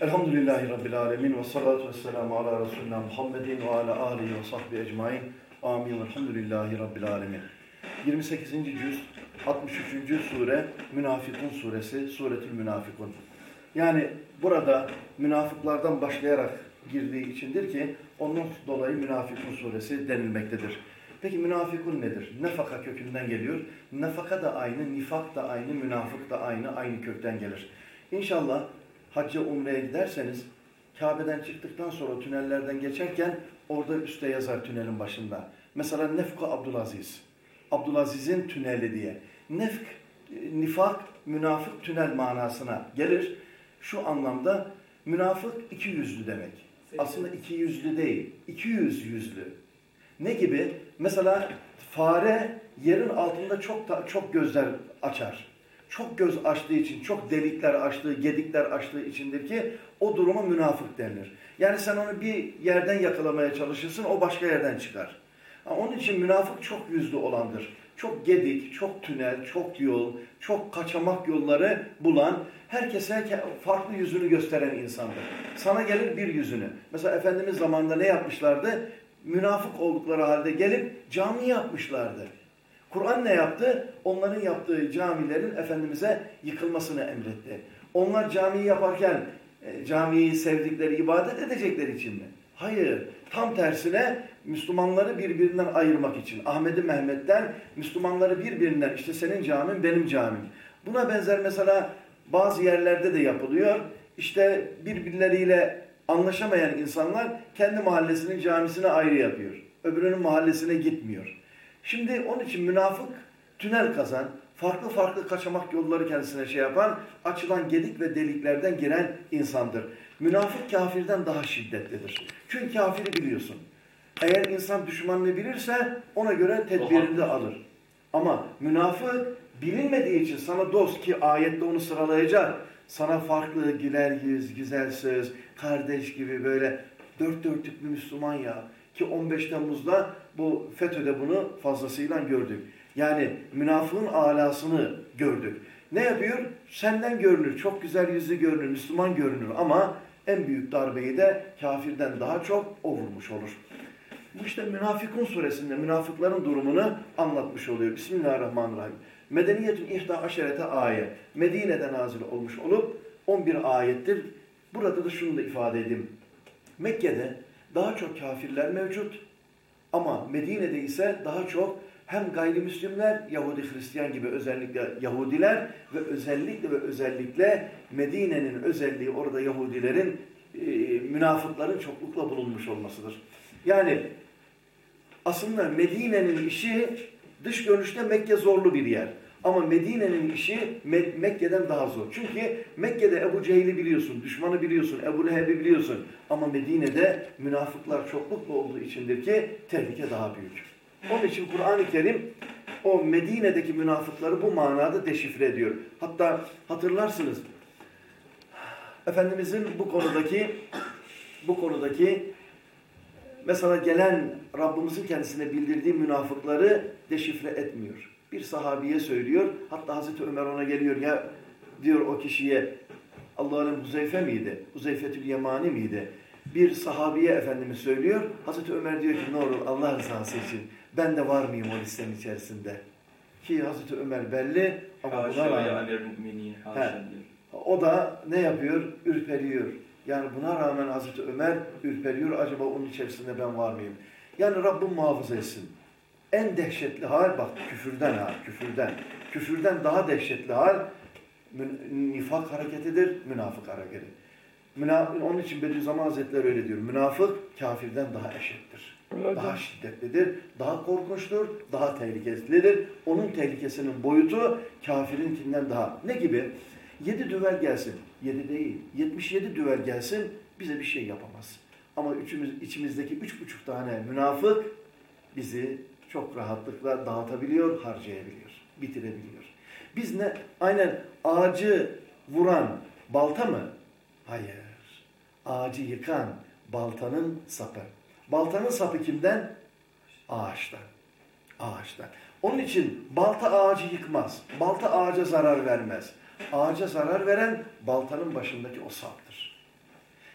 Elhamdülillahi Rabbil Alemin ve salatu ve selamu ala Resulina Muhammedin ve ala alihi ve sahbihi ecmain. Amin. Elhamdülillahi Rabbil Alemin. 28. cüz, 63. sure Münafikun suresi, Suretül Münafikun. Yani burada münafıklardan başlayarak girdiği içindir ki onun dolayı Münafikun suresi denilmektedir. Peki münafıkun nedir? Nefaka kökünden geliyor. Nefaka da aynı, nifak da aynı, münafık da aynı, aynı kökten gelir. İnşallah hacca umreye giderseniz Kabe'den çıktıktan sonra tünellerden geçerken orada üstte yazar tünelin başında. Mesela Nefka Abdülaziz. Abdülaziz'in tüneli diye. Nefk, nifak, münafık tünel manasına gelir. Şu anlamda münafık iki yüzlü demek. Aslında iki yüzlü değil, iki yüz yüzlü. Ne gibi? Mesela fare yerin altında çok çok gözler açar. Çok göz açtığı için, çok delikler açtığı, gedikler açtığı içindir ki o duruma münafık denir. Yani sen onu bir yerden yakalamaya çalışırsın, o başka yerden çıkar. Onun için münafık çok yüzlü olandır. Çok gedik, çok tünel, çok yol, çok kaçamak yolları bulan, herkese farklı yüzünü gösteren insandır. Sana gelir bir yüzünü. Mesela Efendimiz zamanında ne yapmışlardı? Münafık oldukları halde gelip cami yapmışlardı. Kur'an ne yaptı? Onların yaptığı camilerin Efendimiz'e yıkılmasını emretti. Onlar camiyi yaparken e, camiyi sevdikleri, ibadet edecekleri için mi? Hayır. Tam tersine Müslümanları birbirinden ayırmak için. Ahmet'i Mehmet'ten Müslümanları birbirinden işte senin camin benim camim. Buna benzer mesela bazı yerlerde de yapılıyor. İşte birbirleriyle anlaşamayan insanlar kendi mahallesinin camisine ayrı yapıyor. Öbürünün mahallesine gitmiyor. Şimdi onun için münafık tünel kazan, farklı farklı kaçamak yolları kendisine şey yapan, açılan gedik ve deliklerden giren insandır. Münafık kafirden daha şiddetlidir. Çünkü kafiri biliyorsun. Eğer insan düşmanını bilirse ona göre tedbirini de alır. Ama münafık bilinmediği için sana dost ki ayette onu sıralayacak. Sana farklı güler yüz, güzel söz, kardeş gibi böyle dört dörtlük bir Müslüman ya. Ki 15 Temmuz'da bu FETÖ'de bunu fazlasıyla gördük. Yani münafığın alasını gördük. Ne yapıyor? Senden görünür, çok güzel yüzlü görünür, Müslüman görünür ama en büyük darbeyi de kafirden daha çok o vurmuş olur. Bu işte Münafikun suresinde münafıkların durumunu anlatmış oluyor. Bismillahirrahmanirrahim. Medeniyetün ihda aşerete ayet. Medine'de nazil olmuş olup 11 ayettir. Burada da şunu da ifade edeyim. Mekke'de daha çok kafirler mevcut ama Medine'de ise daha çok hem gayrimüslimler, Yahudi Hristiyan gibi özellikle Yahudiler ve özellikle ve özellikle Medine'nin özelliği orada Yahudilerin, e, münafıkların çoklukla bulunmuş olmasıdır. Yani aslında Medine'nin işi dış görünüşte Mekke zorlu bir yer. Ama Medine'nin işi Mekke'den daha zor. Çünkü Mekke'de Ebu Cehil'i biliyorsun, düşmanı biliyorsun, Ebu Leheb'i biliyorsun. Ama Medine'de münafıklar çoklukla olduğu içindir ki tehlike daha büyük. Onun için Kur'an-ı Kerim o Medine'deki münafıkları bu manada deşifre ediyor. Hatta hatırlarsınız Efendimizin bu konudaki bu konudaki mesela gelen Rabbimizin kendisine bildirdiği münafıkları deşifre etmiyor. Bir sahabiye söylüyor. Hatta Hazreti Ömer ona geliyor ya diyor o kişiye Allah'ın Huzeyfe miydi? Huzeyfetül Yemani miydi? Bir sahabiye Efendimiz söylüyor. Hazreti Ömer diyor ki ne olur Allah rızası için ben de var mıyım o listenin içerisinde? Ki Hazreti Ömer belli ama buna rağmen o da ne yapıyor? Ürperiyor. Yani buna rağmen Hazreti Ömer ürperiyor. Acaba onun içerisinde ben var mıyım? Yani Rabbim muhafaza etsin. En dehşetli hal bak küfürden ha küfürden. Küfürden daha dehşetli hal nifak hareketidir, münafık hareketi. Münafık, onun için Bediüzzaman Hazretleri öyle diyor. Münafık kafirden daha eşittir. Evet. Daha şiddetlidir, daha korkunçtur, daha tehlikelidir. Onun tehlikesinin boyutu kafirinkinden daha. Ne gibi? Yedi düvel gelsin. Yedi değil. Yetmiş yedi düvel gelsin bize bir şey yapamaz. Ama üçümüz, içimizdeki üç buçuk tane münafık bizi çok rahatlıkla dağıtabiliyor, harcayabiliyor, bitirebiliyor. Biz ne? Aynen ağacı vuran balta mı? Hayır. Ağacı yıkan baltanın sapı. Baltanın sapı kimden? Ağaçtan. Ağaçtan. Onun için balta ağacı yıkmaz. Balta ağaca zarar vermez. Ağaca zarar veren baltanın başındaki o saptır.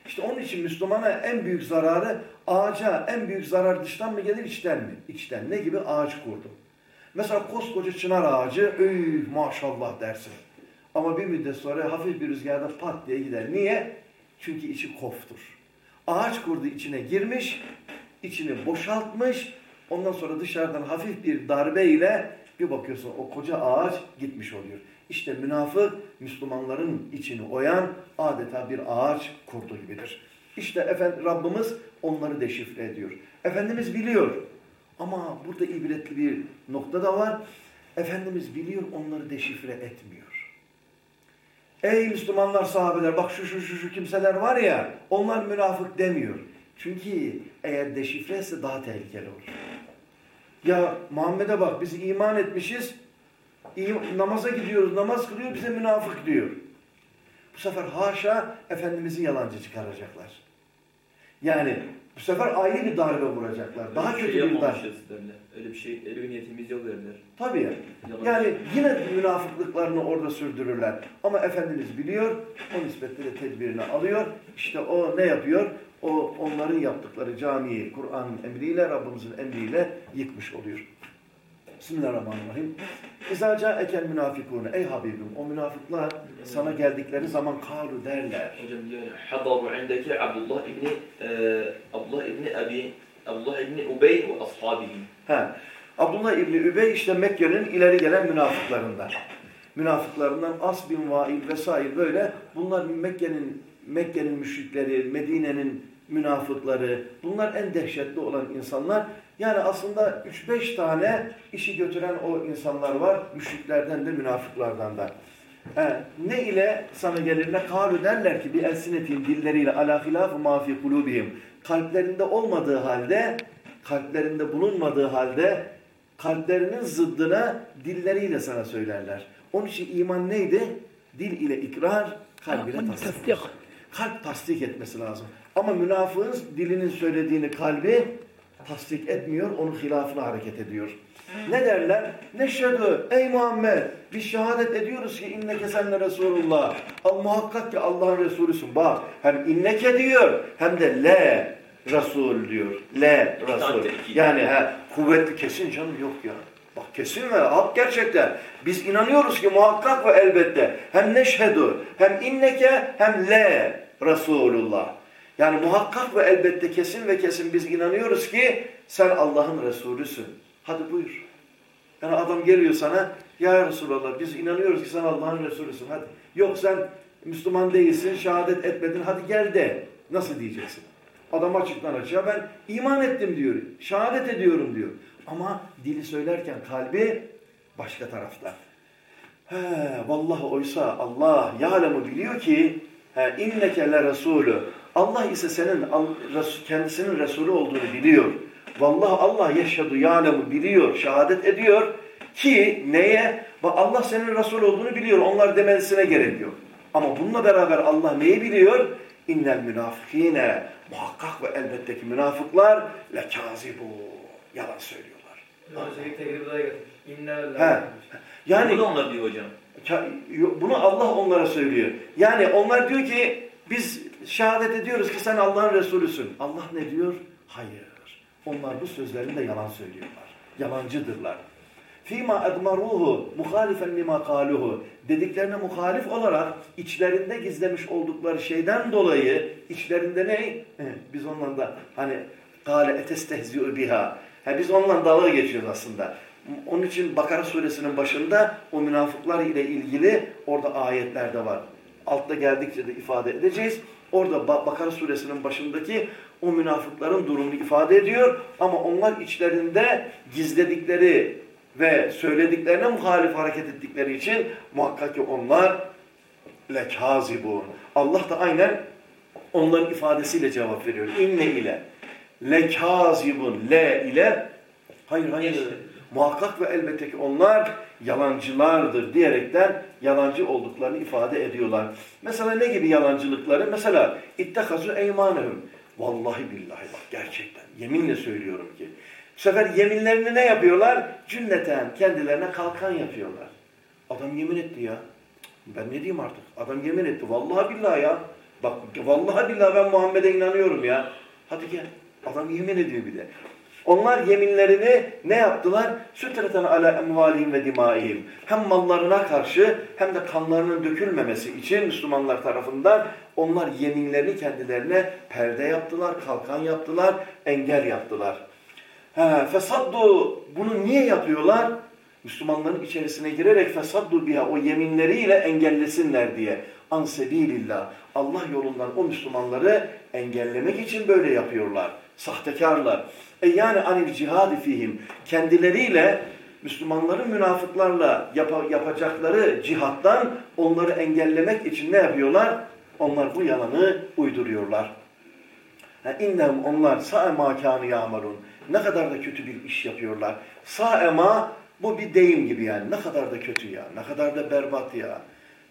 İşte onun için Müslümana en büyük zararı ağaca en büyük zarar dıştan mı gelir içten mi? İçten. Ne gibi? Ağaç kurdum. Mesela koskoca çınar ağacı öy maşallah dersin. Ama bir müddet sonra hafif bir rüzgarda pat diye gider. Niye? Çünkü içi koftur. Ağaç kurdu içine girmiş, içini boşaltmış. Ondan sonra dışarıdan hafif bir darbe ile bir bakıyorsun o koca ağaç gitmiş oluyor. İşte münafık Müslümanların içini oyan adeta bir ağaç kurdu gibidir. İşte efendim Rabbimiz onları deşifre ediyor. Efendimiz biliyor. Ama burada ibretli bir nokta da var. Efendimiz biliyor onları deşifre etmiyor. Ey Müslümanlar sahabeler bak şu şu şu şu kimseler var ya onlar münafık demiyor. Çünkü eğer deşifre ise daha tehlikeli olur. Ya Muhammed'e bak biz iman etmişiz namaza gidiyoruz, namaz kılıyor, bize münafık diyor. Bu sefer haşa Efendimiz'i yalancı çıkaracaklar. Yani bu sefer ayrı bir darbe vuracaklar. Öyle Daha bir kötü şey bir darbe. Öyle bir şey, öyle bir niyetimiz yok derler. Tabii ya. Yani yine münafıklıklarını orada sürdürürler. Ama Efendimiz biliyor, o nispetle de tedbirini alıyor. İşte o ne yapıyor? O onların yaptıkları camiyi Kur'an'ın emriyle, Rabbimizin emriyle yıkmış oluyor. Bismillahirrahmanirrahim. İzâ câekel münâfikûne. Ey Habibim o münafıklar sana geldikleri zaman kâlu derler. Hocam diyor hadaru indeki Abdullah ibni e, Abdullah ibni Abi Abdullah ibni Ubey ve ashabihi. Ha. Abdullah İbni Übey işte Mekke'nin ileri gelen münafıklarından. Münafıklarından As bin Vail vesaire böyle bunlar Mekke'nin Mekke'nin müşrikleri, Medine'nin münafıkları bunlar en dehşetli olan insanlar. Yani aslında 3-5 tane işi götüren o insanlar var. Müşriklerden de münafıklardan da. He, ne ile sana gelirler? Kalu derler ki bir elsinetin dilleriyle ala hilafı mafi kulubihim. Kalplerinde olmadığı halde, kalplerinde bulunmadığı halde kalplerinin zıddına dilleriyle sana söylerler. Onun için iman neydi? Dil ile ikrar, kalb ile tasdik. Kalp tasdik etmesi lazım. Ama münafığın dilinin söylediğini kalbi tasdik etmiyor, onun hilafına hareket ediyor. Ne derler? Neşhedü ey Muhammed biz şehadet ediyoruz ki inneke senle Resulullah. Al muhakkak ki Allah'ın Resulüsün. Bak hem inneke diyor hem de le Resul diyor. Le Resul. Yani he, kuvvetli kesin canım yok ya. Bak kesin ve hak gerçekten. Biz inanıyoruz ki muhakkak ve elbette hem neşhedü hem inneke hem le Resulullah. Yani muhakkak ve elbette kesin ve kesin biz inanıyoruz ki sen Allah'ın Resulüsün. Hadi buyur. Yani adam geliyor sana ya Resulallah biz inanıyoruz ki sen Allah'ın Resulüsün. Hadi. Yok sen Müslüman değilsin, şehadet etmedin. Hadi gel de. Nasıl diyeceksin? Adam açıktan açığa ben iman ettim diyor. Şehadet ediyorum diyor. Ama dili söylerken kalbi başka tarafta. He, vallahi oysa Allah ya'lemu biliyor ki he, inneke le resulü. Allah ise senin kendisinin Resulü olduğunu biliyor. Vallahi Allah yeşhedü ya'lemu biliyor, şehadet ediyor ki neye? Allah senin Resul olduğunu biliyor. Onlar demesine gerek yok. Ama bununla beraber Allah neyi biliyor? İnnel münafıkine muhakkak ve elbette ki münafıklar lekâzibu. Yalan söylüyorlar. He. Yani bunu onlar diyor hocam. Bunu Allah onlara söylüyor. Yani onlar diyor ki biz şehadet ediyoruz ki sen Allah'ın Resulüsün. Allah ne diyor? Hayır. Onlar bu sözlerinde yalan söylüyorlar. Yalancıdırlar. Fima edmaruhu muhalifen lima kaluhu dediklerine muhalif olarak içlerinde gizlemiş oldukları şeyden dolayı içlerinde ne? Biz ondan da hani kâle etestehzi'u biha. Ha, biz onunla dalga geçiyoruz aslında. Onun için Bakara suresinin başında o münafıklar ile ilgili orada ayetlerde var. Altta geldikçe de ifade edeceğiz. Orada Bakara suresinin başındaki o münafıkların durumunu ifade ediyor. Ama onlar içlerinde gizledikleri ve söylediklerine muhalif hareket ettikleri için muhakkak ki onlar lekazibun. Allah da aynen onların ifadesiyle cevap veriyor. İnne ile lekazibun le ile hayır hayır muhakkak ve elbette ki onlar yalancılardır diyerekten yalancı olduklarını ifade ediyorlar. Mesela ne gibi yalancılıkları? Mesela ittekazu eymanehum. Vallahi billahi bak gerçekten yeminle söylüyorum ki. Bu sefer yeminlerini ne yapıyorlar? Cünneten kendilerine kalkan yapıyorlar. Adam yemin etti ya. Ben ne diyeyim artık? Adam yemin etti. Vallahi billahi ya. Bak vallahi billahi ben Muhammed'e inanıyorum ya. Hadi gel. Adam yemin ediyor bir de. Onlar yeminlerini ne yaptılar? Sütreten ala emvalihim ve dimaihim. Hem mallarına karşı hem de kanlarının dökülmemesi için Müslümanlar tarafından onlar yeminlerini kendilerine perde yaptılar, kalkan yaptılar, engel yaptılar. He, fesaddu bunu niye yapıyorlar? Müslümanların içerisine girerek fesaddu biha o yeminleriyle engellesinler diye. Ansebilillah. Allah yolundan o Müslümanları engellemek için böyle yapıyorlar. Sahtekarlar. E yani anil cihadi fihim. Kendileriyle Müslümanların münafıklarla yap yapacakları cihattan onları engellemek için ne yapıyorlar? Onlar bu yalanı uyduruyorlar. İnnem onlar sa'ema kânu yâmarun. Ne kadar da kötü bir iş yapıyorlar. Sa'ema bu bir deyim gibi yani. Ne kadar da kötü ya. Ne kadar da berbat ya.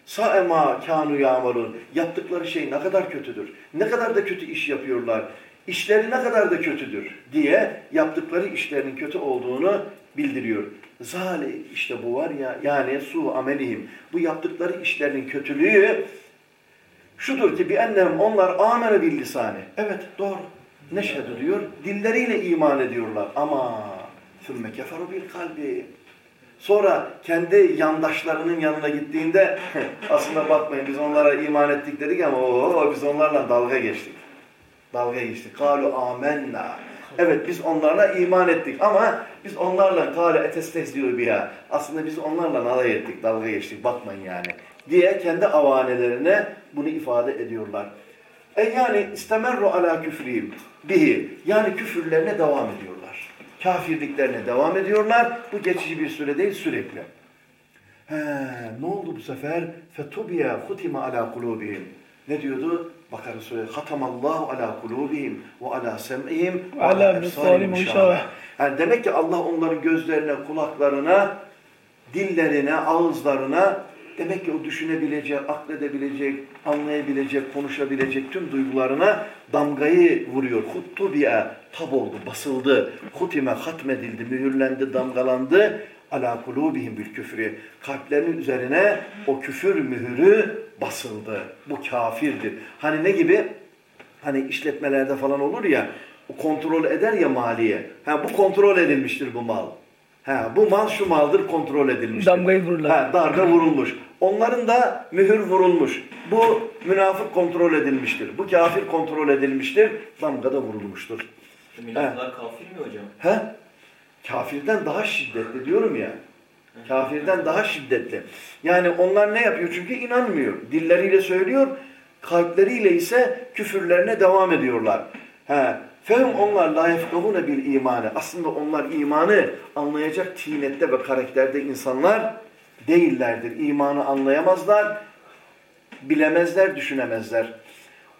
Sa'ema kânu yâmarun. Yaptıkları şey ne kadar kötüdür. Ne kadar da kötü iş yapıyorlar. İşleri ne kadar da kötüdür diye yaptıkları işlerin kötü olduğunu bildiriyor. Zali işte bu var ya yani su amelihim. Bu yaptıkları işlerin kötülüğü şudur ki bir ennem onlar amene bil lisani. Evet doğru. Neşhedü diyor. Dilleriyle iman ediyorlar ama sümme keferu bil kalbi. Sonra kendi yandaşlarının yanına gittiğinde aslında bakmayın biz onlara iman ettik dedik ama o biz onlarla dalga geçtik. Dalga geçtik. Kalu amenna. Evet biz onlarla iman ettik ama biz onlarla kâle etestehziyor biha. Aslında biz onlarla alay ettik, dalga geçtik. Bakmayın yani. Diye kendi avanelerine bunu ifade ediyorlar. E yani istemerru ala küfrihim bihi. Yani küfürlerine devam ediyorlar. Kafirliklerine devam ediyorlar. Bu geçici bir süre değil sürekli. He, ne oldu bu sefer? Fetubiye hutima ala kulubihim. Ne diyordu? Bakara suresi. Hatamallahu ala kulubihim ve ala sem'ihim ve ala ebsarihim Yani demek ki Allah onların gözlerine, kulaklarına, dillerine, ağızlarına demek ki o düşünebilecek, akledebilecek, anlayabilecek, konuşabilecek tüm duygularına damgayı vuruyor. Huttubiye tab oldu, basıldı. Hutime hatmedildi, mühürlendi, damgalandı. Ala kulubihim bil küfrü. Kalplerinin üzerine o küfür mühürü basıldı. Bu kafirdir. Hani ne gibi? Hani işletmelerde falan olur ya, o kontrol eder ya maliye. Ha bu kontrol edilmiştir bu mal. Ha bu mal şu maldır kontrol edilmiştir. Damgayı vururlar. Ha darbe vurulmuş. Onların da mühür vurulmuş. Bu münafık kontrol edilmiştir. Bu kafir kontrol edilmiştir. Damga da vurulmuştur. Münafıklar kafir mi hocam? He? Kafirden daha şiddetli diyorum ya. Kafirden daha şiddetli. Yani onlar ne yapıyor? Çünkü inanmıyor. Dilleriyle söylüyor, kalpleriyle ise küfürlerine devam ediyorlar. He. Fehum onlar la yefkahune bil imanı. Aslında onlar imanı anlayacak tinette ve karakterde insanlar değillerdir. İmanı anlayamazlar, bilemezler, düşünemezler.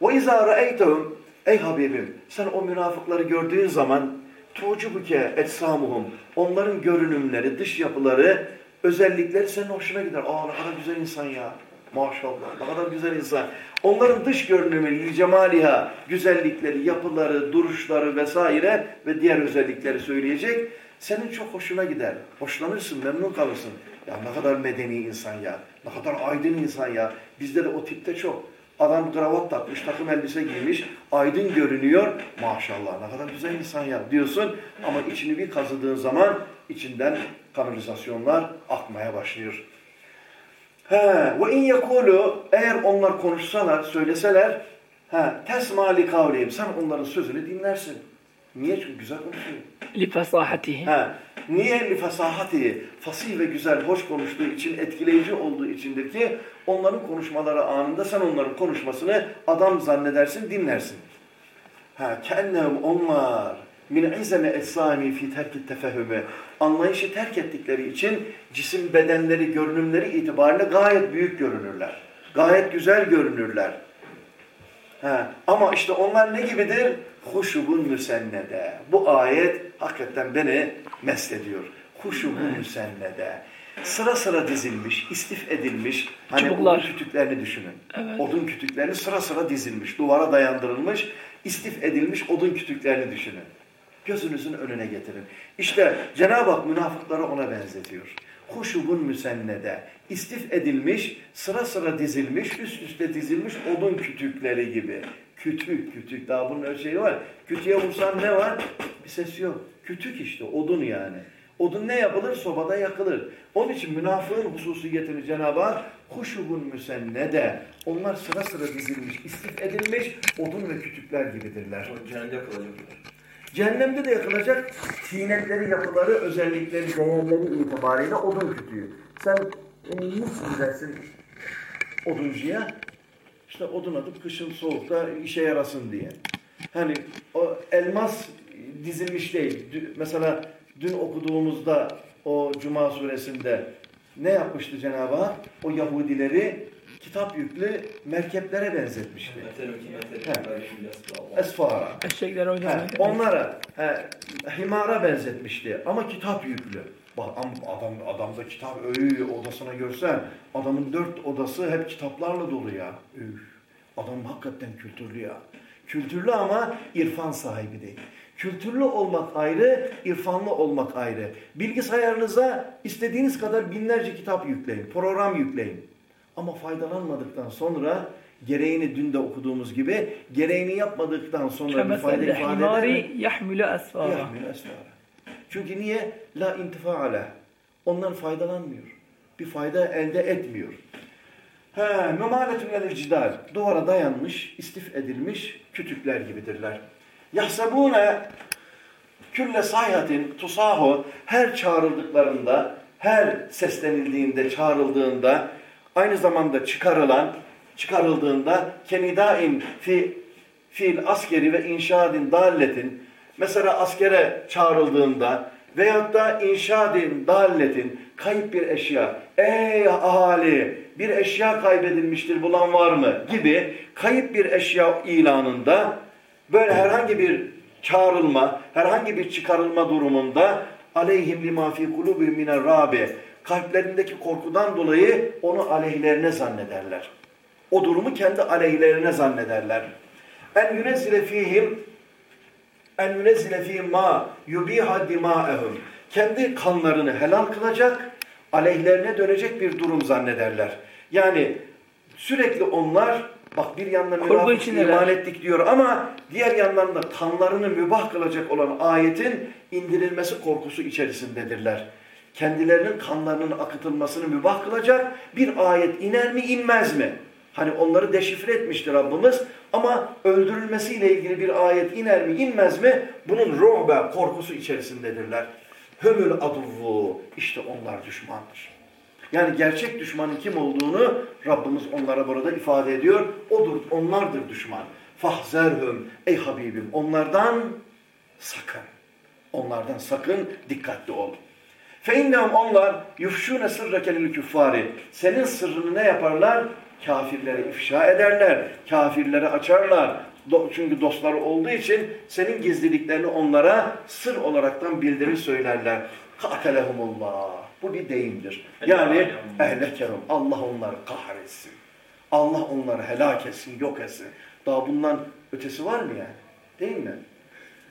Ve izâ ra'eytehum Ey Habibim sen o münafıkları gördüğün zaman tuğcubuke etsamuhum onların görünümleri, dış yapıları, özellikleri senin hoşuna gider. Aa ne kadar güzel insan ya. Maşallah ne kadar güzel insan. Onların dış görünümü, cemaliha, güzellikleri, yapıları, duruşları vesaire ve diğer özellikleri söyleyecek. Senin çok hoşuna gider. Hoşlanırsın, memnun kalırsın. Ya ne kadar medeni insan ya. Ne kadar aydın insan ya. Bizde de o tipte çok. Adam kravat takmış, takım elbise giymiş, aydın görünüyor. Maşallah ne kadar güzel insan ya diyorsun. Ama içini bir kazıdığın zaman içinden kanalizasyonlar akmaya başlıyor. He, ve in yekulu eğer onlar konuşsalar, söyleseler, he, tesmali kavliyim. Sen onların sözünü dinlersin. Niye? Çünkü güzel konuşuyor. Li fesahatihi. Niye li fesahati? Fasih ve güzel, hoş konuştuğu için, etkileyici olduğu içindir ki onların konuşmaları anında sen onların konuşmasını adam zannedersin, dinlersin. Ha, kennem onlar min izeme esami fi terki tefehüme anlayışı terk ettikleri için cisim bedenleri, görünümleri itibariyle gayet büyük görünürler. Gayet güzel görünürler. Ha, ama işte onlar ne gibidir? Huşubun müsennede. Bu ayet hakikaten beni mest ediyor. Huşubun müsennede. Sıra sıra dizilmiş, istif edilmiş. Hani Çubuklar. odun kütüklerini düşünün. Evet. Odun kütüklerini sıra sıra dizilmiş, duvara dayandırılmış, istif edilmiş odun kütüklerini düşünün. Gözünüzün önüne getirin. İşte Cenab-ı Hak münafıkları ona benzetiyor. huşubun müsennede, istif edilmiş, sıra sıra dizilmiş, üst üste dizilmiş odun kütükleri gibi. Kütük, kütük. Daha bunun ölçeği var. Kütüğe vursan ne var? Bir ses yok. Kütük işte, odun yani. Odun ne yapılır? Sobada yakılır. Onun için münafığın hususiyetini Cenab-ı Hak huşubun müsennede. Onlar sıra sıra dizilmiş, istif edilmiş odun ve kütükler gibidirler. Cehennemde kalacak. Cehennemde de yakılacak tinetleri, yapıları, özellikleri, değerleri itibariyle odun kütüğü. Sen nasıl gidersin oduncuya? İşte odun atıp kışın soğukta işe yarasın diye. Hani o elmas dizilmiş değil. Mesela dün okuduğumuzda o Cuma suresinde ne yapmıştı Cenab-ı Hak? O Yahudileri kitap yüklü merkeplere benzetmişti. Esfara. Eşekler oynamıyor. He, onlara, he, himara benzetmişti ama kitap yüklü. Bak adam adamda kitap öğü odasına görsen adamın dört odası hep kitaplarla dolu ya. Üf, adam hakikaten kültürlü ya. Kültürlü ama irfan sahibi değil. Kültürlü olmak ayrı, irfanlı olmak ayrı. Bilgisayarınıza istediğiniz kadar binlerce kitap yükleyin, program yükleyin. Ama faydalanmadıktan sonra gereğini dün de okuduğumuz gibi gereğini yapmadıktan sonra bir fayda ifade eder Çünkü niye? La intifaale. Ondan faydalanmıyor. Bir fayda elde etmiyor. He, Mümaletun el cidal. Duvara dayanmış, istif edilmiş kütükler gibidirler. Yahsebune külle sayhatin tusahu her çağrıldıklarında, her seslenildiğinde, çağrıldığında, aynı zamanda çıkarılan, çıkarıldığında kenidain fi fiil askeri ve inşadin dalletin mesela askere çağrıldığında veyahut da inşadin dalletin kayıp bir eşya ey ahali bir eşya kaybedilmiştir bulan var mı gibi kayıp bir eşya ilanında böyle herhangi bir çağrılma herhangi bir çıkarılma durumunda aleyhim lima fi kulubihim miner rabi kalplerindeki korkudan dolayı onu aleyhlerine zannederler. O durumu kendi aleyhlerine zannederler. En yunezzile fihim en yunezzile fihim ma yubiha dima'ehum. Kendi kanlarını helal kılacak, aleyhlerine dönecek bir durum zannederler. Yani sürekli onlar bak bir yandan münafık iman ettik diyor ama diğer yandan da kanlarını mübah kılacak olan ayetin indirilmesi korkusu içerisindedirler. Kendilerinin kanlarının akıtılmasını mübah kılacak bir ayet iner mi inmez mi? Hani onları deşifre etmiştir Rabbimiz ama öldürülmesiyle ilgili bir ayet iner mi inmez mi? Bunun ruhbe korkusu içerisindedirler. Hömül aduvvu işte onlar düşmandır. Yani gerçek düşmanın kim olduğunu Rabbimiz onlara burada ifade ediyor. Odur, onlardır düşman. Fahzerhum ey Habibim onlardan sakın. Onlardan sakın dikkatli ol. Feinnehum onlar yufşune sırrakelil küffari. Senin sırrını ne yaparlar? Kafirlere ifşa ederler. Kafirlere açarlar. Çünkü dostları olduğu için senin gizliliklerini onlara sır olaraktan bildirir söylerler. Katelehumullah. Bu bir deyimdir. Yani ehlekerum. Allah onları kahretsin. Allah onları helak etsin, yok etsin. Daha bundan ötesi var mı yani? Değil mi?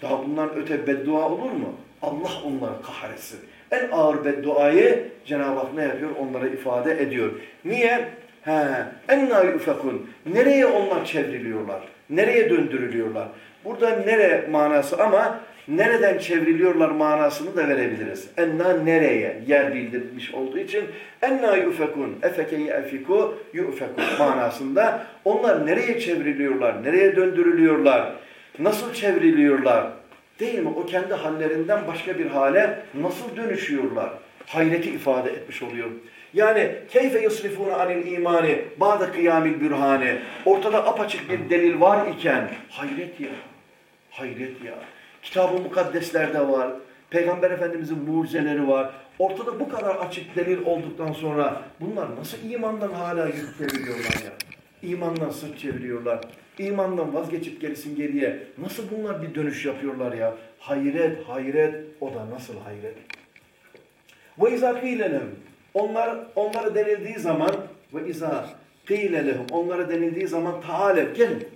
Daha bundan öte beddua olur mu? Allah onları kahretsin. En ağır bedduayı Cenab-ı Hak ne yapıyor? Onlara ifade ediyor. Niye? He, enna yufekun. Nereye onlar çevriliyorlar? Nereye döndürülüyorlar? Burada nere manası ama nereden çevriliyorlar manasını da verebiliriz. Enna nereye yer bildirilmiş olduğu için enna yufekun efekeyi efiku yufekun manasında onlar nereye çevriliyorlar? Nereye döndürülüyorlar? Nasıl çevriliyorlar? Değil mi? O kendi hallerinden başka bir hale nasıl dönüşüyorlar? Hayreti ifade etmiş oluyor. Yani keyfe yusrifuna anil imani ba'da kıyamil bürhane. Ortada apaçık bir delil var iken hayret ya. Hayret ya. Kitab-ı mukaddeslerde var. Peygamber Efendimizin mucizeleri var. Ortada bu kadar açık delil olduktan sonra bunlar nasıl imandan hala yüz çeviriyorlar ya? İmandan sırt çeviriyorlar. İmandan vazgeçip gerisin geriye. Nasıl bunlar bir dönüş yapıyorlar ya? Hayret, hayret. O da nasıl hayret? Ve izâ kîlelem. Onlar, onlara denildiği zaman ve izâ kîlelehum. Onlara denildiği zaman taalev gelin.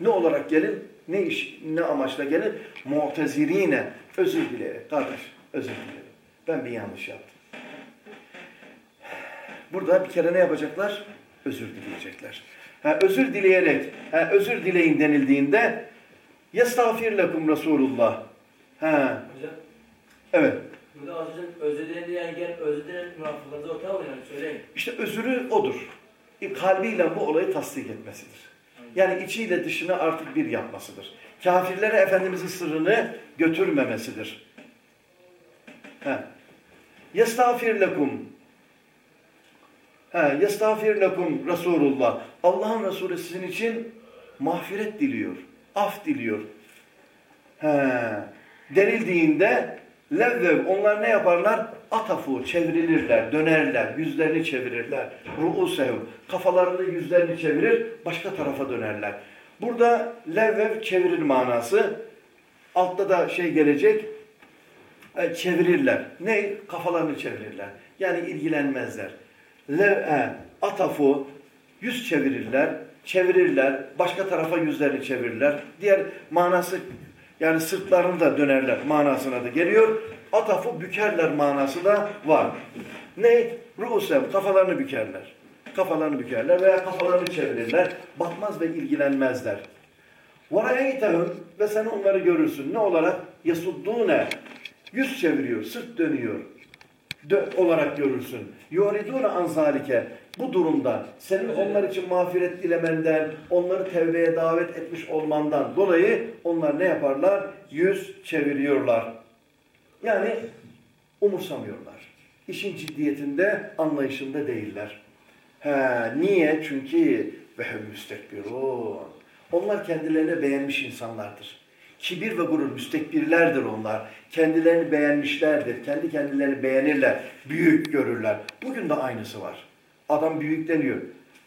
Ne olarak gelin? Ne iş, ne amaçla gelin? Mu'tezirine. Özür dileyerek. Kardeş, özür dilerim. Ben bir yanlış yaptım. Burada bir kere ne yapacaklar? Özür dileyecekler. Ha, özür dileyerek, ha, özür dileyin denildiğinde يَسْتَغْفِرْ لَكُمْ Resulullah. Ha, Hocam, evet. burada önce özür dileyen diyen gel özür dileyen münafıklarınızı ortaya alın yani söyleyin. İşte özürü odur. E, Kalbiyle bu olayı tasdik etmesidir. Yani içiyle dışını artık bir yapmasıdır. Kafirlere Efendimizin sırrını götürmemesidir. Ha. Yestağfir lekum. Ha, yestağfir lekum Resulullah. Allah'ın Resulü sizin için mağfiret diliyor. Af diliyor. Ha. Denildiğinde levvev onlar ne yaparlar? Atafu çevrilirler, dönerler, yüzlerini çevirirler. Ru'usehu kafalarını yüzlerini çevirir, başka tarafa dönerler. Burada levvev çevirir manası. Altta da şey gelecek, e, çevirirler. Ne? Kafalarını çevirirler. Yani ilgilenmezler. Lev, e, atafu, yüz çevirirler, çevirirler, başka tarafa yüzlerini çevirirler. Diğer manası yani sırtlarını da dönerler manasına da geliyor. Atafu bükerler manası da var. Ne? Ru'usem kafalarını bükerler. Kafalarını bükerler veya kafalarını çevirirler. Bakmaz ve ilgilenmezler. وَرَيْتَهُمْ Ve sen onları görürsün. Ne olarak? يَسُدُّونَ Yüz çeviriyor, sırt dönüyor. olarak görürsün. Yoriduna anzalike. Bu durumda senin onlar için mağfiret dilemenden, onları tevbeye davet etmiş olmandan dolayı onlar ne yaparlar? Yüz çeviriyorlar. Yani umursamıyorlar. İşin ciddiyetinde, anlayışında değiller. He, niye? Çünkü ve müstekbirun. Onlar kendilerine beğenmiş insanlardır. Kibir ve gurur müstekbirlerdir onlar. Kendilerini beğenmişlerdir. Kendi kendilerini beğenirler. Büyük görürler. Bugün de aynısı var. Adam büyük deniyor.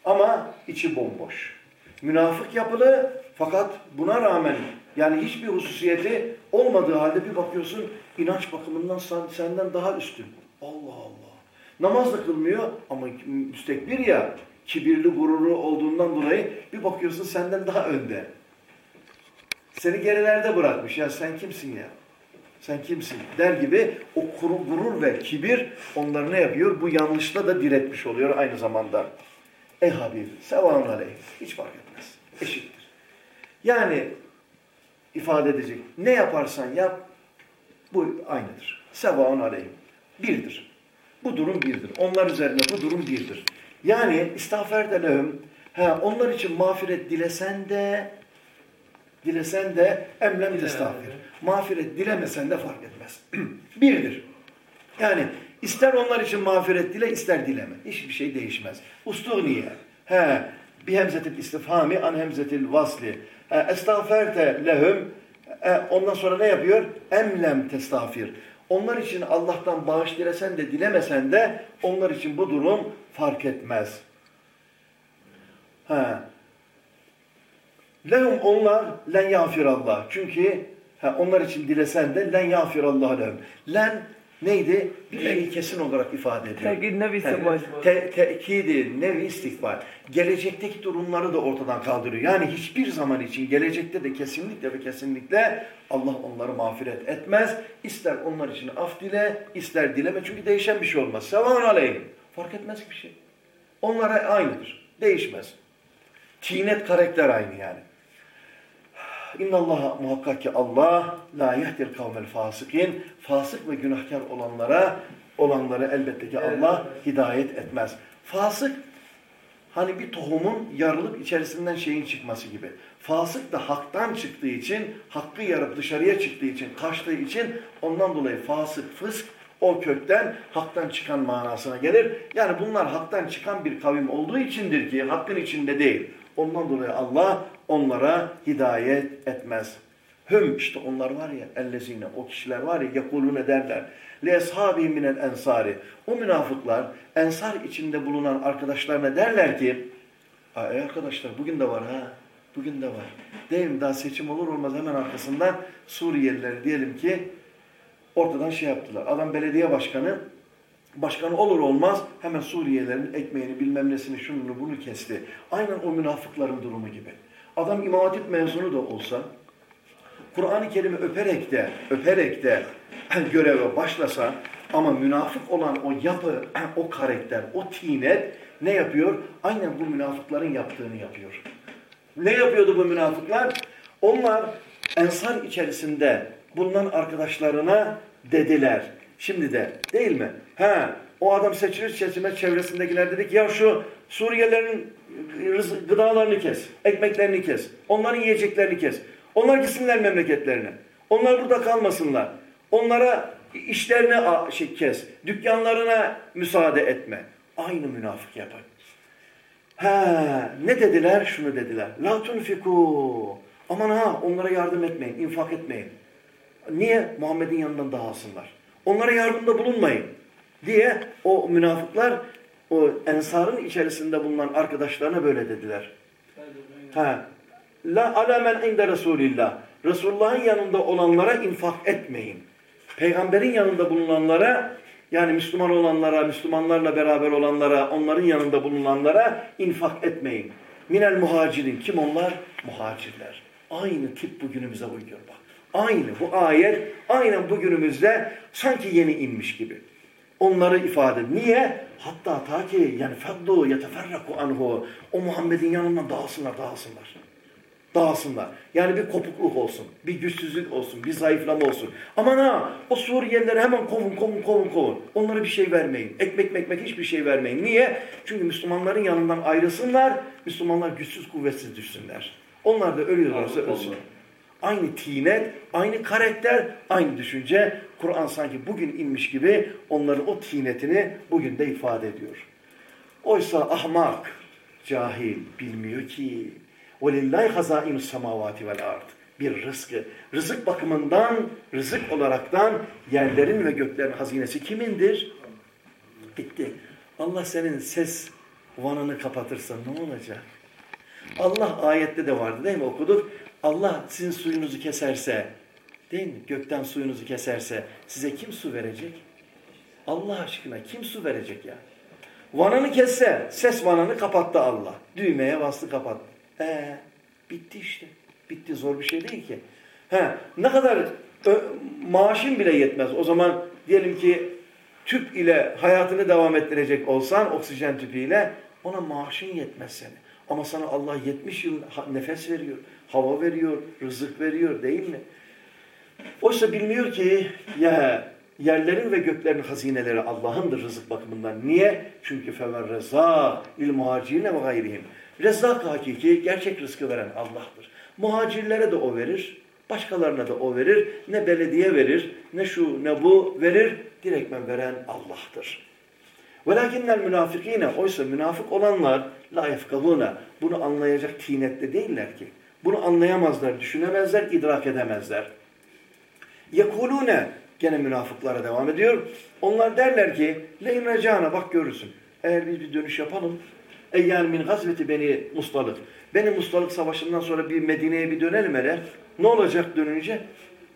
Ama içi bomboş. Münafık yapılı fakat buna rağmen yani hiçbir hususiyeti olmadığı halde bir bakıyorsun inanç bakımından senden daha üstün. Allah Allah. Namaz da kılmıyor ama müstekbir ya kibirli gururu olduğundan dolayı bir bakıyorsun senden daha önde. Seni gerilerde bırakmış. Ya sen kimsin ya? Sen kimsin? Der gibi o kuru, gurur ve kibir onları ne yapıyor? Bu yanlışla da diretmiş oluyor aynı zamanda. Ey Habib, sevan aleyh. Hiç fark etmez. Eşittir. Yani ifade edecek. Ne yaparsan yap, bu aynıdır. Sevan aleyhim. Birdir. Bu durum birdir. Onlar üzerinde bu durum birdir. Yani istağfer de lehum, he, onlar için mağfiret dilesen de dilesen de emlem istağfir. Mağfiret dilemesen de fark etmez. birdir. Yani ister onlar için mağfiret dile, ister dileme. Hiçbir şey değişmez. Ustuğniye. He, bir hemzetil istifhami an hemzetil vasli. E, estağferte lehum. E, ondan sonra ne yapıyor? Emlem testağfir. Onlar için Allah'tan bağış dilesen de dilemesen de onlar için bu durum fark etmez. Ha. Lehum onlar len yafirallah. Çünkü ha, onlar için dilesen de len yafirallah lehum. Len neydi? Bir nevi kesin olarak ifade ediyor. Tekid nevi istikbal. te, tekidi, nevi istikbal. Gelecekteki durumları da ortadan kaldırıyor. Yani hiçbir zaman için gelecekte de kesinlikle ve kesinlikle Allah onları mağfiret etmez. İster onlar için af dile, ister dileme. Çünkü değişen bir şey olmaz. Sevan aleyhim. Fark etmez bir şey. Onlara aynıdır. Değişmez. Tinet karakter aynı yani. İnna Allah muhakkak ki Allah la yehdir kavmel fasikin. Fasık ve günahkar olanlara olanları elbette ki Allah hidayet etmez. Fasık hani bir tohumun yarılıp içerisinden şeyin çıkması gibi. Fasık da haktan çıktığı için, hakkı yarıp dışarıya çıktığı için, kaçtığı için ondan dolayı fasık, fısk o kökten haktan çıkan manasına gelir. Yani bunlar haktan çıkan bir kavim olduğu içindir ki hakkın içinde değil. Ondan dolayı Allah onlara hidayet etmez. Hüm işte onlar var ya ellezine o kişiler var ya yakulune derler. Le eshabi minel ensari. O münafıklar ensar içinde bulunan arkadaşlarına derler ki ey arkadaşlar bugün de var ha. Bugün de var. Değil mi? Daha seçim olur olmaz hemen arkasından Suriyeliler diyelim ki ortadan şey yaptılar. Adam belediye başkanı başkanı olur olmaz hemen Suriyelilerin ekmeğini bilmem nesini şunu bunu kesti. Aynen o münafıkların durumu gibi. Adam İmam Hatip mezunu da olsa Kur'an-ı Kerim'i öperek de öperek de göreve başlasa Ama münafık olan o yapı, o karakter, o tinet ne yapıyor? Aynen bu münafıkların yaptığını yapıyor. Ne yapıyordu bu münafıklar? Onlar ensar içerisinde bulunan arkadaşlarına dediler. Şimdi de değil mi? Ha, o adam seçilir seçilmez çevresindekiler dedik ya şu Suriyelilerin gıdalarını kes, ekmeklerini kes, onların yiyeceklerini kes. Onlar gitsinler memleketlerine. Onlar burada kalmasınlar. Onlara işlerine şey kes, dükkanlarına müsaade etme. Aynı münafık yapar. Ha, ne dediler? Şunu dediler. La tunfiku. Aman ha onlara yardım etmeyin, infak etmeyin. Niye? Muhammed'in yanından daha alsınlar. Onlara yardımda bulunmayın diye o münafıklar o ensarın içerisinde bulunan arkadaşlarına böyle dediler. Ha. La ala men inde Resulillah. Resulullah'ın yanında olanlara infak etmeyin. Peygamberin yanında bulunanlara yani Müslüman olanlara, Müslümanlarla beraber olanlara, onların yanında bulunanlara infak etmeyin. Minel muhacirin. Kim onlar? Muhacirler. Aynı tip bugünümüze uyuyor bak. Aynı bu ayet aynen bugünümüzde sanki yeni inmiş gibi. Onları ifade. Niye? Hatta ta ki yani feddu yeteferraku anhu. O Muhammed'in yanından dağılsınlar, dağılsınlar. Dağılsınlar. Yani bir kopukluk olsun, bir güçsüzlük olsun, bir zayıflama olsun. Aman ha o Suriyelileri hemen kovun, kovun, kovun, kovun. Onlara bir şey vermeyin. Ekmek mekmek hiçbir şey vermeyin. Niye? Çünkü Müslümanların yanından ayrılsınlar. Müslümanlar güçsüz kuvvetsiz düşsünler. Onlar da ölüyorlarsa ölsün. Aynı tinet, aynı karakter, aynı düşünce. Kur'an sanki bugün inmiş gibi onların o tinetini bugün de ifade ediyor. Oysa ahmak, cahil bilmiyor ki وَلِلَّهِ خَزَائِنُ السَّمَاوَاتِ وَالْاَرْضِ Bir rızkı. Rızık bakımından, rızık olaraktan yerlerin ve göklerin hazinesi kimindir? Bitti. Allah senin ses vanını kapatırsa ne olacak? Allah ayette de vardı değil mi okuduk? Allah sizin suyunuzu keserse, değil mi? Gökten suyunuzu keserse size kim su verecek? Allah aşkına kim su verecek ya? Vananı kesse, ses vananı kapattı Allah. Düğmeye bastı kapattı. Ee, bitti işte. Bitti zor bir şey değil ki. He, ne kadar maaşın bile yetmez. O zaman diyelim ki tüp ile hayatını devam ettirecek olsan oksijen tüpüyle ona maaşın yetmez seni. Ama sana Allah 70 yıl nefes veriyor, hava veriyor, rızık veriyor değil mi? Oysa bilmiyor ki ya yerlerin ve göklerin hazineleri Allah'ındır rızık bakımından. Niye? Çünkü fever reza il muhacirine ve gayrihim. Rezzak hakiki gerçek rızkı veren Allah'tır. Muhacirlere de o verir, başkalarına da o verir. Ne belediye verir, ne şu ne bu verir. Direktmen veren Allah'tır. Velakinnel münafikine oysa münafık olanlar la efkaluna bunu anlayacak tinette değiller ki. Bunu anlayamazlar, düşünemezler, idrak edemezler. Yekulune gene münafıklara devam ediyor. Onlar derler ki leynrecana bak görürsün. Eğer biz bir dönüş yapalım. Eyyar min gazveti beni mustalık. Beni mustalık savaşından sonra bir Medine'ye bir dönelim hele. Ne olacak dönünce?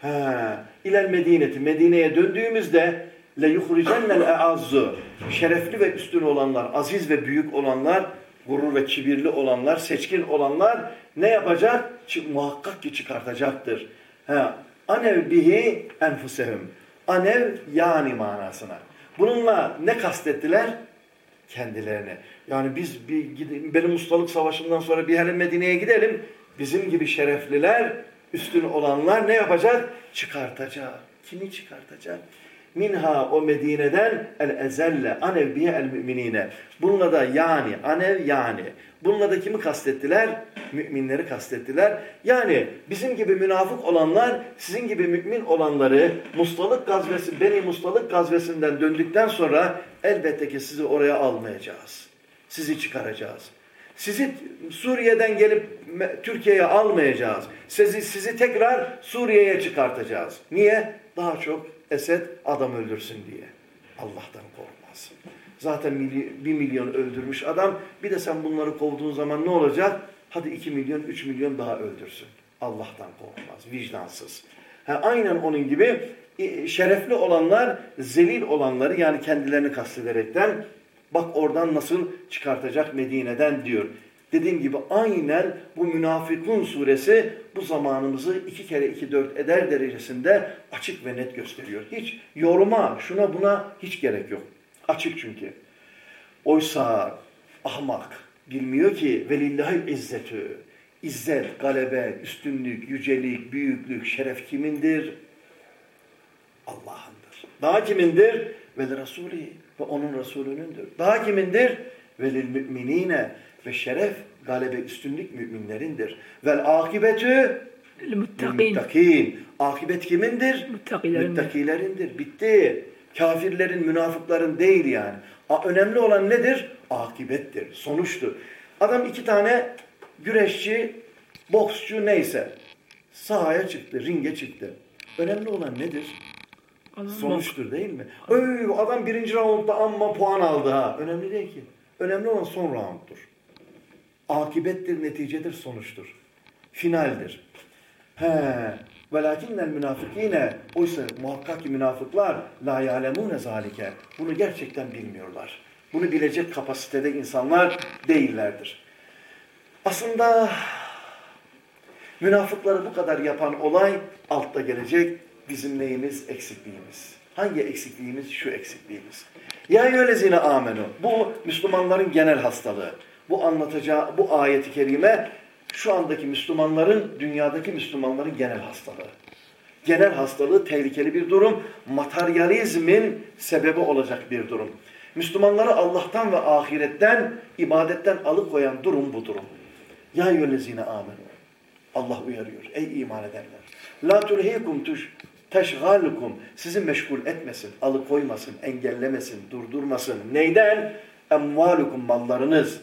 Ha, ilel medineti. Medine'ye döndüğümüzde le yuhricennel eazzu. Şerefli ve üstün olanlar, aziz ve büyük olanlar gurur ve kibirli olanlar, seçkin olanlar ne yapacak? Çık, muhakkak ki çıkartacaktır. Ha, anev bihi enfusehum. Anev yani manasına. Bununla ne kastettiler? Kendilerine. Yani biz bir, benim ustalık savaşından sonra bir hele Medine'ye gidelim. Bizim gibi şerefliler, üstün olanlar ne yapacak? Çıkartacak. Kimi çıkartacak? Minha o Medine'den el ezelle anev biye el müminine. Bununla da yani anev yani. Bununla da kimi kastettiler? Müminleri kastettiler. Yani bizim gibi münafık olanlar sizin gibi mümin olanları Mustalık gazvesi, Beni Mustalık gazvesinden döndükten sonra elbette ki sizi oraya almayacağız. Sizi çıkaracağız. Sizi Suriye'den gelip Türkiye'ye almayacağız. Sizi, sizi tekrar Suriye'ye çıkartacağız. Niye? Daha çok Esed adam öldürsün diye. Allah'tan korkmaz. Zaten bir milyon öldürmüş adam. Bir de sen bunları kovduğun zaman ne olacak? Hadi iki milyon, üç milyon daha öldürsün. Allah'tan korkmaz. Vicdansız. Ha, aynen onun gibi şerefli olanlar zelil olanları yani kendilerini kastederekten bak oradan nasıl çıkartacak Medine'den diyor. Dediğim gibi aynen bu Münafıkun suresi bu zamanımızı iki kere iki dört eder derecesinde açık ve net gösteriyor. Hiç yoruma, şuna buna hiç gerek yok. Açık çünkü. Oysa ahmak bilmiyor ki velillahil izzetü. İzzet, galebe, üstünlük, yücelik, büyüklük, şeref kimindir? Allah'ındır. Daha kimindir? Vel Resulü ve onun Resulünündür. Daha kimindir? Velil müminine ve şeref, galebe, üstünlük müminlerindir. Vel akibetü muttakin. Akibet kimindir? Müttakilerindir. Bitti. Kafirlerin, münafıkların değil yani. A, önemli olan nedir? Akibettir, sonuçtur. Adam iki tane güreşçi, boksçu neyse sahaya çıktı, ringe çıktı. Önemli olan nedir? Sonuçtur değil mi? Öy, adam birinci roundda amma puan aldı ha. Önemli değil ki. Önemli olan son rounddur. Akibettir, neticedir, sonuçtur. Finaldir. He. Velakinnel münafıkine oysa muhakkak ki münafıklar la yalemune zalike. Bunu gerçekten bilmiyorlar. Bunu bilecek kapasitede insanlar değillerdir. Aslında münafıkları bu kadar yapan olay altta gelecek bizim neyimiz? Eksikliğimiz. Hangi eksikliğimiz? Şu eksikliğimiz. Ya yölezine amenu. Bu Müslümanların genel hastalığı. Bu anlatacağı bu ayeti kerime şu andaki Müslümanların, dünyadaki Müslümanların genel hastalığı. Genel hastalığı tehlikeli bir durum. Materyalizmin sebebi olacak bir durum. Müslümanları Allah'tan ve ahiretten, ibadetten alıkoyan durum bu durum. Ya yölezine amenu. Allah uyarıyor. Ey iman edenler. La tulhikum teşgalukum. Sizi meşgul etmesin, alıkoymasın, engellemesin, durdurmasın. Neyden? Emvalukum mallarınız.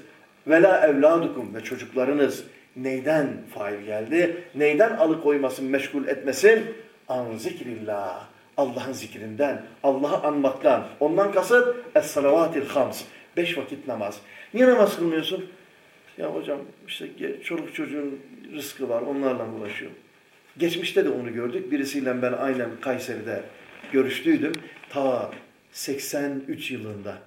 Ve la evladukum ve çocuklarınız. Neyden fail geldi? Neyden alıkoymasın, meşgul etmesin? An zikrillah. Allah'ın zikrinden, Allah'ı anmaktan. Ondan kasıt es-salavatil hams. Beş vakit namaz. Niye namaz kılmıyorsun? Ya hocam işte çoluk çocuğun rızkı var onlarla uğraşıyor. Geçmişte de onu gördük. Birisiyle ben aynen Kayseri'de görüştüydüm. Ta 83 yılında.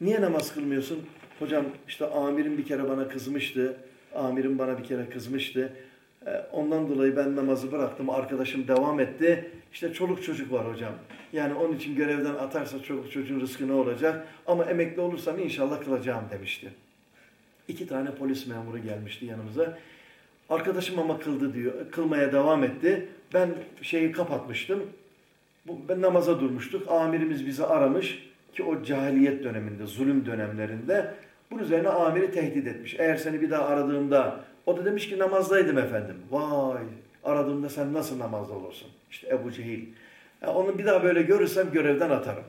Niye namaz kılmıyorsun? Hocam işte amirim bir kere bana kızmıştı. Amirim bana bir kere kızmıştı. Ee, Ondan dolayı ben namazı bıraktım. Arkadaşım devam etti. İşte çoluk çocuk var hocam. Yani onun için görevden atarsa çoluk çocuğun rızkı ne olacak? Ama emekli olursam inşallah kılacağım demişti. İki tane polis memuru gelmişti yanımıza. Arkadaşım ama kıldı diyor. Kılmaya devam etti. Ben şeyi kapatmıştım. Ben namaza durmuştuk. Amirimiz bizi aramış ki o cahiliyet döneminde, zulüm dönemlerinde bunun üzerine amiri tehdit etmiş. Eğer seni bir daha aradığımda o da demiş ki namazdaydım efendim. Vay aradığımda sen nasıl namazda olursun? İşte Ebu Cehil. Ya onu bir daha böyle görürsem görevden atarım.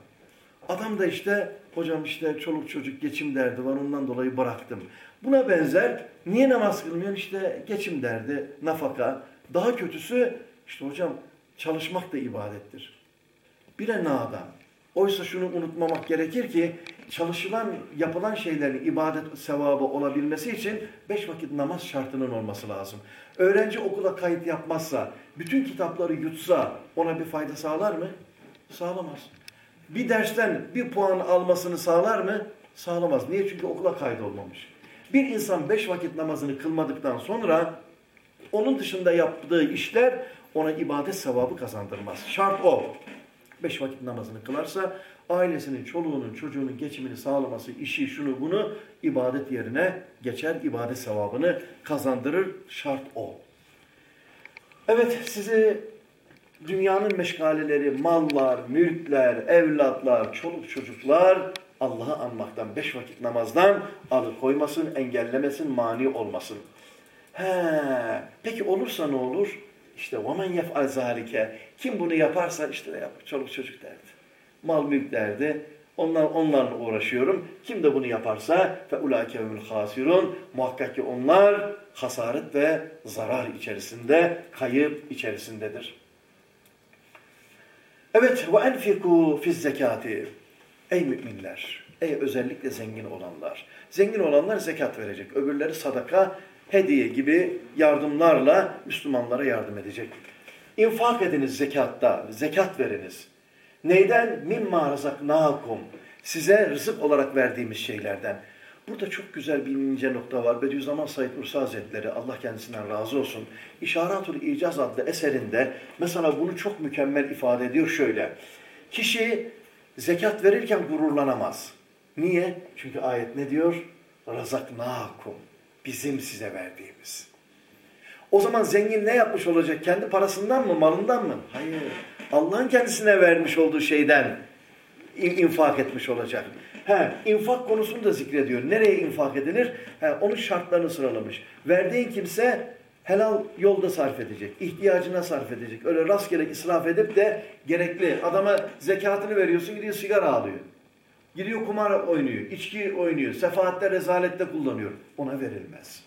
Adam da işte hocam işte çoluk çocuk geçim derdi var ondan dolayı bıraktım. Buna benzer niye namaz kılmıyorsun işte geçim derdi, nafaka. Daha kötüsü işte hocam çalışmak da ibadettir. Bire nadan. Oysa şunu unutmamak gerekir ki çalışılan, yapılan şeylerin ibadet sevabı olabilmesi için beş vakit namaz şartının olması lazım. Öğrenci okula kayıt yapmazsa, bütün kitapları yutsa ona bir fayda sağlar mı? Sağlamaz. Bir dersten bir puan almasını sağlar mı? Sağlamaz. Niye? Çünkü okula kaydolmamış. Bir insan beş vakit namazını kılmadıktan sonra onun dışında yaptığı işler ona ibadet sevabı kazandırmaz. Şart o. Beş vakit namazını kılarsa ailesinin, çoluğunun, çocuğunun geçimini sağlaması, işi, şunu bunu ibadet yerine geçer, ibadet sevabını kazandırır. Şart o. Evet sizi dünyanın meşgaleleri, mallar, mülkler, evlatlar, çoluk çocuklar Allah'ı anmaktan, beş vakit namazdan alıkoymasın, engellemesin, mani olmasın. He, peki olursa ne olur? İşte وَمَنْ يَفْعَلْ ذَٰلِكَ Kim bunu yaparsa işte ne yapar? Çoluk çocuk derdi. mal mülklerde onlar, onlarla uğraşıyorum. Kim de bunu yaparsa fe ulakevül hasirun muhakkak ki onlar hasaret ve zarar içerisinde, kayıp içerisindedir. Evet ve enfiku fiz zekati. Ey müminler, ey özellikle zengin olanlar. Zengin olanlar zekat verecek. Öbürleri sadaka, hediye gibi yardımlarla Müslümanlara yardım edecek. İnfak ediniz zekatta, zekat veriniz. Neyden? Mimma razaknakum. Size rızık olarak verdiğimiz şeylerden. Burada çok güzel bir ince nokta var. Bediüzzaman Said Nursi Hazretleri, Allah kendisinden razı olsun, İşaratul İcaz adlı eserinde mesela bunu çok mükemmel ifade ediyor şöyle. Kişi zekat verirken gururlanamaz. Niye? Çünkü ayet ne diyor? Razaknakum. Bizim size verdiğimiz. O zaman zengin ne yapmış olacak? Kendi parasından mı, malından mı? Hayır. Allah'ın kendisine vermiş olduğu şeyden infak etmiş olacak. He, infak konusunu da zikrediyor. Nereye infak edilir? He, onun şartlarını sıralamış. Verdiğin kimse helal yolda sarf edecek. ihtiyacına sarf edecek. Öyle rastgele israf edip de gerekli. Adama zekatını veriyorsun gidiyor sigara alıyor. Gidiyor kumar oynuyor, içki oynuyor, sefaatte, rezalette kullanıyor. Ona verilmez.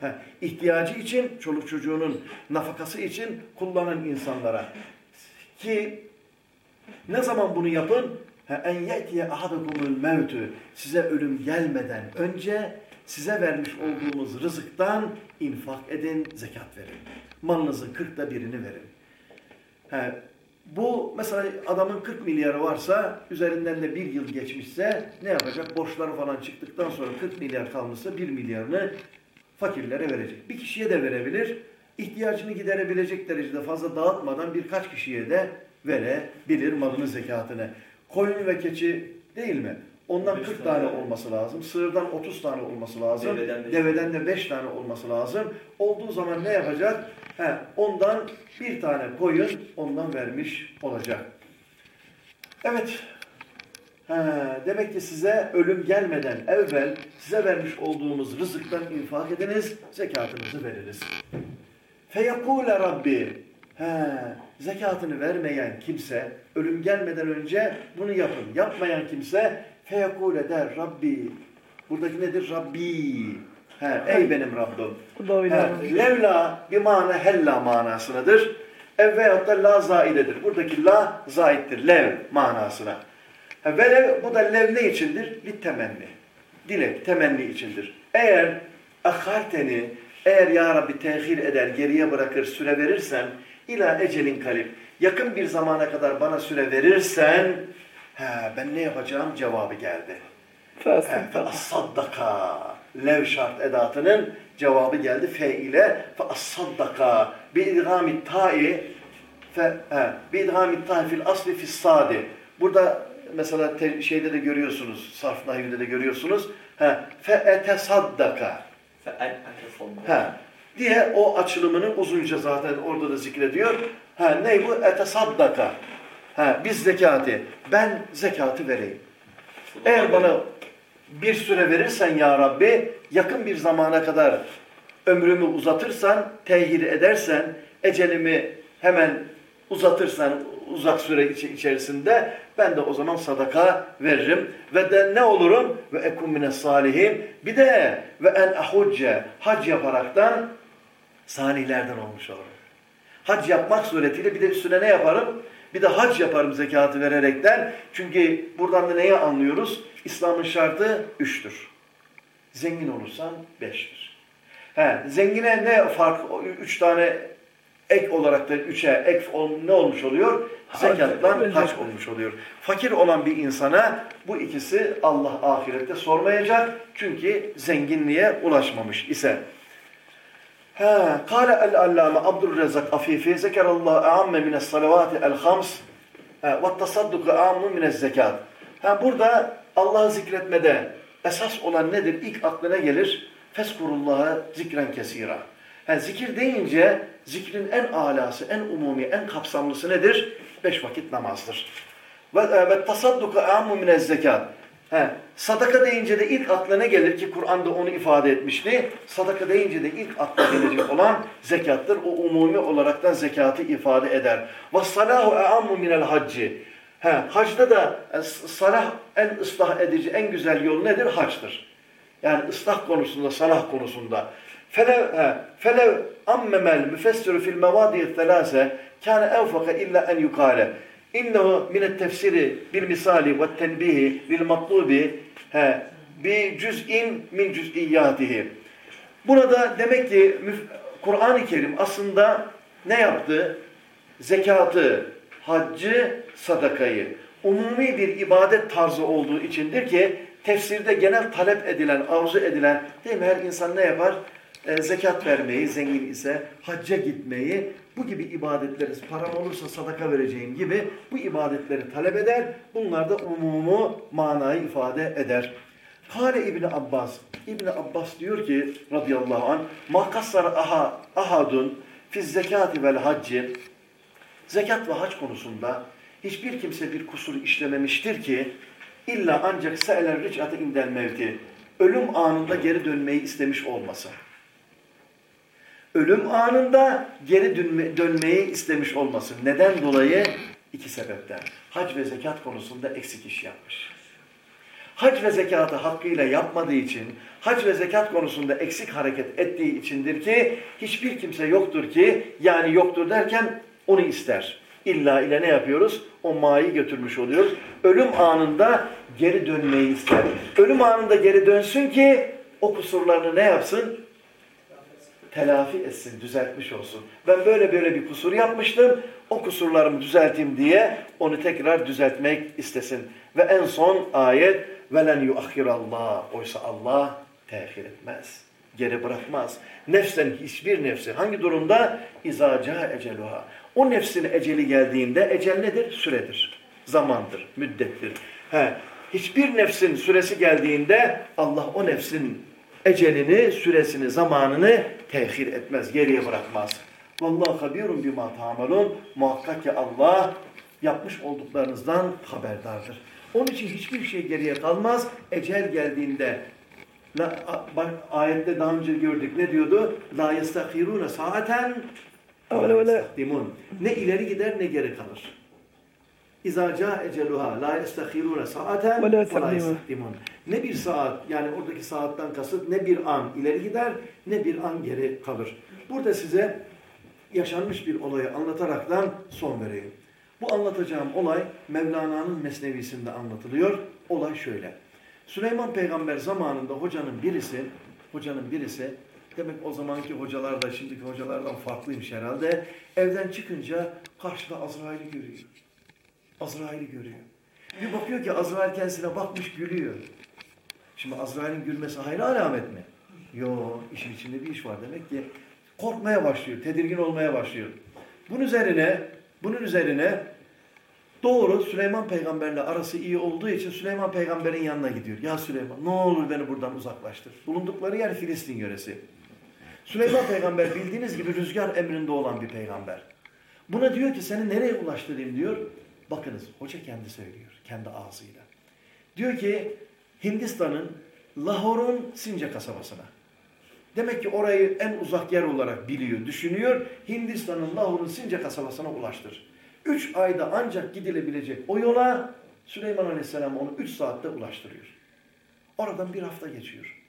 He, ihtiyacı için, çoluk çocuğunun nafakası için kullanan insanlara. Ki ne zaman bunu yapın? en yetiye ahadukumul mevtü size ölüm gelmeden önce size vermiş olduğumuz rızıktan infak edin, zekat verin. Malınızın kırkta birini verin. He, bu mesela adamın 40 milyarı varsa üzerinden de bir yıl geçmişse ne yapacak? Borçları falan çıktıktan sonra 40 milyar kalmışsa 1 milyarını fakirlere verecek. Bir kişiye de verebilir. İhtiyacını giderebilecek derecede fazla dağıtmadan birkaç kişiye de verebilir malını zekatını. Koyun ve keçi değil mi? Ondan 40 tane olması lazım. Sığırdan 30 tane olması lazım. Deveden, Deveden de 5 tane olması lazım. Olduğu zaman ne yapacak? He, ondan bir tane koyun ondan vermiş olacak. Evet. He, demek ki size ölüm gelmeden evvel size vermiş olduğumuz rızıktan infak ediniz, zekatınızı veririz. Feyekûle Rabbi He, zekatını vermeyen kimse ölüm gelmeden önce bunu yapın. Yapmayan kimse feyekûle der Rabbi. Buradaki nedir? Rabbi. He, ey benim Rabbim. He, levla bir mana hella manasınadır. Ev veyahut da la zaidedir. Buradaki la zaittir. Lev manasına. He, ve lev, bu da lev ne içindir? Bir temenni. Dilek, temenni içindir. Eğer akharteni, eğer ya Rabbi tehir eder, geriye bırakır, süre verirsen İla ecelin kalip. Yakın bir zamana kadar bana süre verirsen he, ben ne yapacağım cevabı geldi. Saddaka. Lev şart edatının cevabı geldi. Fe ile fe saddaka. Bi idgami ta'i fe bi idgami ta'i fil asli fis sadi. Burada mesela te, şeyde de görüyorsunuz. Sarf nahivinde de görüyorsunuz. He, fe etesaddaka. Etesaddaka diye o açılımını uzunca zaten orada da zikrediyor. Ha, ne bu? Etesaddaka. Ha, biz zekatı. Ben zekatı vereyim. Eğer bana bir süre verirsen ya Rabbi, yakın bir zamana kadar ömrümü uzatırsan, tehir edersen, ecelimi hemen uzatırsan uzak süre içerisinde ben de o zaman sadaka veririm ve de ne olurum ve ekum mine salihin bir de ve en ahucce hac yaparaktan salihlerden olmuş olurum. Hac yapmak suretiyle bir de üstüne ne yaparım? Bir de hac yaparım zekatı vererekten. Çünkü buradan da neyi anlıyoruz? İslam'ın şartı üçtür. Zengin olursan beştir. He, zengine ne fark? Üç tane ek olarak da üçe ek ne olmuş oluyor? Zekattan hac olmuş oluyor. Fakir olan bir insana bu ikisi Allah ahirette sormayacak. Çünkü zenginliğe ulaşmamış ise. Ha, kâle el-allâme Abdülrezzak Afifi zekerallahu a'amme mines salavati el-hams ve tasadduku a'ammu mines zekat. Ha, burada Allah'ı zikretmede esas olan nedir? İlk aklına gelir. Feskurullah'a zikren kesira. Ha, zikir deyince zikrin en alası, en umumi, en kapsamlısı nedir? Beş vakit namazdır. Ve, e, ve tasadduka amu minez zekat. He, sadaka deyince de ilk akla ne gelir ki Kur'an'da onu ifade etmişti. Sadaka deyince de ilk akla gelecek olan zekattır. O umumi olaraktan zekatı ifade eder. Ve salahu e'ammu minel hacci. He, hacda da e, salah en ıslah edici, en güzel yol nedir? Haçtır. Yani ıslah konusunda, salah konusunda. فَلَوْ فَلَوْ أَمَّمَ الْمُفَسِّرُ فِي الْمَوَادِيِ الثَّلَاسَ كَانَ اَوْفَقَ اِلَّا اَنْ يُقَالَ İnnehu minet tefsiri bil misali ve tenbihi lil matlubi bi cüz'in min cüz'iyyatihi. Burada demek ki Kur'an-ı Kerim aslında ne yaptı? Zekatı, haccı, sadakayı umumi bir ibadet tarzı olduğu içindir ki tefsirde genel talep edilen, arzu edilen değil mi? Her insan ne yapar? E, zekat vermeyi, zengin ise hacca gitmeyi, bu gibi ibadetleri, param olursa sadaka vereceğim gibi bu ibadetleri talep eder. Bunlar da umumu manayı ifade eder. Kale İbni Abbas, İbni Abbas diyor ki radıyallahu anh, makassar aha, ahadun fiz zekati vel hacci, zekat ve hac konusunda hiçbir kimse bir kusur işlememiştir ki, illa ancak se'eler ric'atı indel mevti, ölüm anında geri dönmeyi istemiş olmasın. Ölüm anında geri dönme, dönmeyi istemiş olmasın. Neden dolayı? İki sebepten. Hac ve zekat konusunda eksik iş yapmış. Hac ve zekatı hakkıyla yapmadığı için, hac ve zekat konusunda eksik hareket ettiği içindir ki, hiçbir kimse yoktur ki, yani yoktur derken onu ister. İlla ile ne yapıyoruz? O mayı götürmüş oluyoruz. Ölüm anında geri dönmeyi ister. Ölüm anında geri dönsün ki, o kusurlarını ne yapsın? Telafi etsin, düzeltmiş olsun. Ben böyle böyle bir kusur yapmıştım, o kusurlarımı düzelteyim diye onu tekrar düzeltmek istesin. Ve en son ayet velen Allah. Oysa Allah tehir etmez, geri bırakmaz. Nefsen hiçbir nefsi hangi durumda? İzaca eceluha. O nefsin eceli geldiğinde ecel nedir? Süredir, zamandır, müddettir. He, hiçbir nefsin süresi geldiğinde Allah o nefsin ecelini, süresini, zamanını tehir etmez, geriye bırakmaz. Vallahu habirun bima tamalun. Muhakkak ki Allah yapmış olduklarınızdan haberdardır. Onun için hiçbir şey geriye kalmaz. Ecel geldiğinde bak ayette daha önce gördük ne diyordu? La yestahirune saaten ne ileri gider ne geri kalır. İza ca eceluha la yestahirune saaten ve la. Ne bir saat yani oradaki saatten kasıt ne bir an ileri gider ne bir an geri kalır. Burada size yaşanmış bir olayı anlataraktan son vereyim. Bu anlatacağım olay Mevlana'nın mesnevisinde anlatılıyor. Olay şöyle. Süleyman peygamber zamanında hocanın birisi, hocanın birisi, demek o zamanki hocalar da şimdiki hocalardan farklıymış herhalde, evden çıkınca karşıda Azrail'i görüyor. Azrail'i görüyor. Bir bakıyor ki Azrail kendisine bakmış gülüyor. Şimdi Azrail'in gülmesi hayır alamet mi? Yok, işin içinde bir iş var. Demek ki korkmaya başlıyor, tedirgin olmaya başlıyor. Bunun üzerine, bunun üzerine doğru Süleyman peygamberle arası iyi olduğu için Süleyman peygamberin yanına gidiyor. Ya Süleyman ne olur beni buradan uzaklaştır. Bulundukları yer Filistin yöresi. Süleyman peygamber bildiğiniz gibi rüzgar emrinde olan bir peygamber. Buna diyor ki seni nereye ulaştırayım diyor. Bakınız hoca kendi söylüyor kendi ağzıyla. Diyor ki Hindistan'ın Lahor'un Sinca kasabasına. Demek ki orayı en uzak yer olarak biliyor, düşünüyor. Hindistan'ın Lahor'un Sinca kasabasına ulaştır. Üç ayda ancak gidilebilecek o yola Süleyman Aleyhisselam onu üç saatte ulaştırıyor. Oradan bir hafta geçiyor.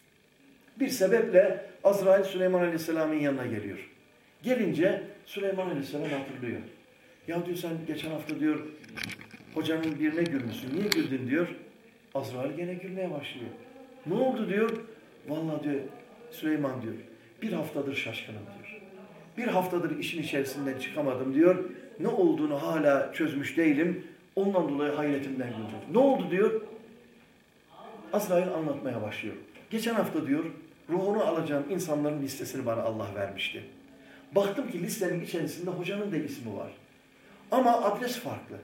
Bir sebeple Azrail Süleyman Aleyhisselam'ın yanına geliyor. Gelince Süleyman Aleyhisselam hatırlıyor. Ya diyor sen geçen hafta diyor hocanın birine gülmüşsün. Niye güldün diyor. Azrail gene gülmeye başlıyor. Ne oldu diyor. Vallahi diyor Süleyman diyor. Bir haftadır şaşkınım diyor. Bir haftadır işin içerisinden çıkamadım diyor. Ne olduğunu hala çözmüş değilim. Ondan dolayı hayretimden güldüm. Ne oldu diyor. Azrail anlatmaya başlıyor. Geçen hafta diyor ruhunu alacağım insanların listesini bana Allah vermişti. Baktım ki listenin içerisinde hocanın da ismi var. Ama adres farklı.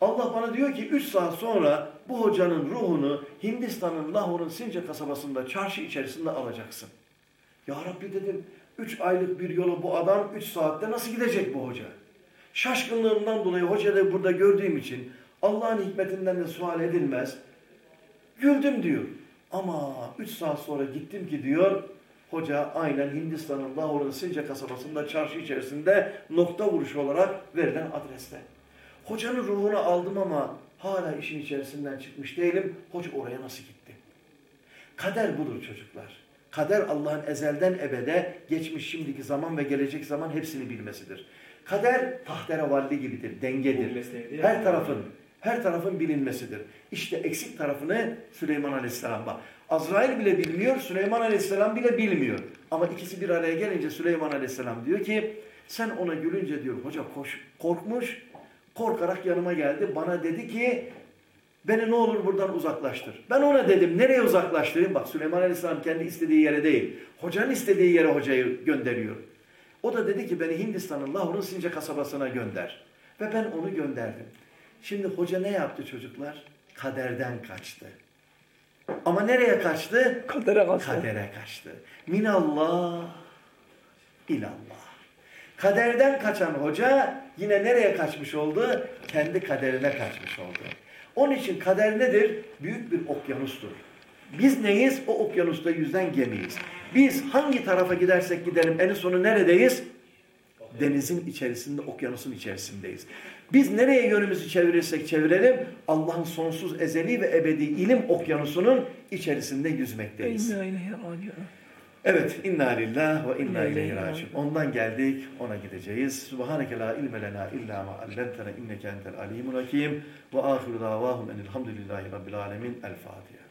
Allah bana diyor ki 3 saat sonra bu hocanın ruhunu Hindistan'ın Lahor'un Since kasabasında çarşı içerisinde alacaksın. Ya Rabbi dedim 3 aylık bir yola bu adam 3 saatte nasıl gidecek bu hoca? Şaşkınlığımdan dolayı hocayı burada gördüğüm için Allah'ın hikmetinden de sual edilmez. Güldüm diyor. Ama 3 saat sonra gittim ki diyor hoca aynen Hindistan'ın Lahor'un Since kasabasında çarşı içerisinde nokta vuruşu olarak verilen adreste. Hocanın ruhunu aldım ama hala işin içerisinden çıkmış değilim. Hoca oraya nasıl gitti? Kader budur çocuklar. Kader Allah'ın ezelden ebede, geçmiş şimdiki zaman ve gelecek zaman hepsini bilmesidir. Kader tahterevalli gibidir, dengedir. Her tarafın, her tarafın bilinmesidir. İşte eksik tarafını Süleyman Aleyhisselam bak. Azrail bile bilmiyor, Süleyman Aleyhisselam bile bilmiyor. Ama ikisi bir araya gelince Süleyman Aleyhisselam diyor ki, sen ona gülünce diyor, hoca koş, korkmuş, Korkarak yanıma geldi. Bana dedi ki Beni ne olur buradan uzaklaştır. Ben ona dedim nereye uzaklaştırayım? Bak Süleyman Aleyhisselam kendi istediği yere değil. Hocanın istediği yere hocayı gönderiyor. O da dedi ki beni Hindistan'ın Lahor'un Since kasabasına gönder. Ve ben onu gönderdim. Şimdi hoca ne yaptı çocuklar? Kaderden kaçtı. Ama nereye kaçtı? Kadere kalsın. Kadere kaçtı. Minallah ilallah. Kaderden kaçan hoca yine nereye kaçmış oldu? Kendi kaderine kaçmış oldu. Onun için kader nedir? Büyük bir okyanustur. Biz neyiz? O okyanusta yüzden gemiyiz. Biz hangi tarafa gidersek gidelim en sonu neredeyiz? Denizin içerisinde, okyanusun içerisindeyiz. Biz nereye yönümüzü çevirirsek çevirelim Allah'ın sonsuz ezeli ve ebedi ilim okyanusunun içerisinde yüzmekteyiz. Evet, inna lillah ve inna ileyhi raciun. Ondan geldik, ona gideceğiz. Subhaneke la ilme lena illa ma allamtena inneke entel alimul hakim ve ahiru davahum enelhamdülillahi rabbil alemin. El Fatiha.